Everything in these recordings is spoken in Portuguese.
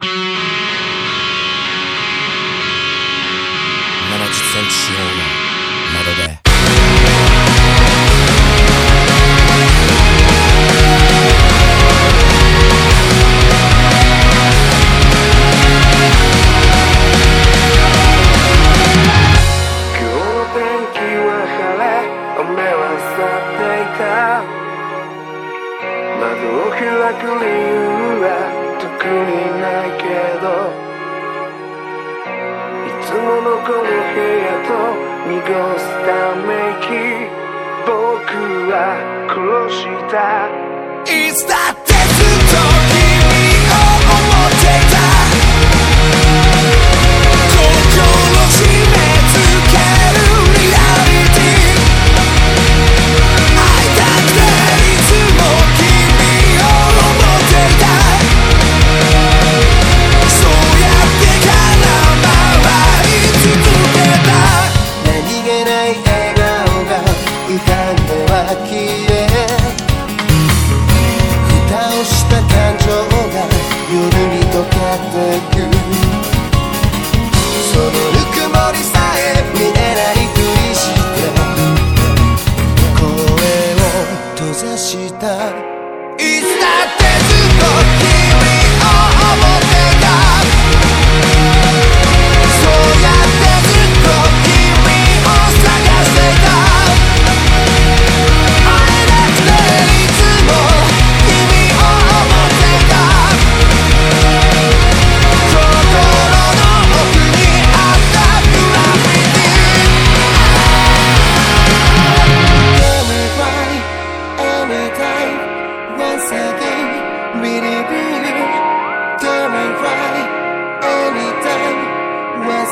センチ四の窓で窓を開く理由はの部屋と濁すため息僕は殺したいつだって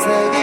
say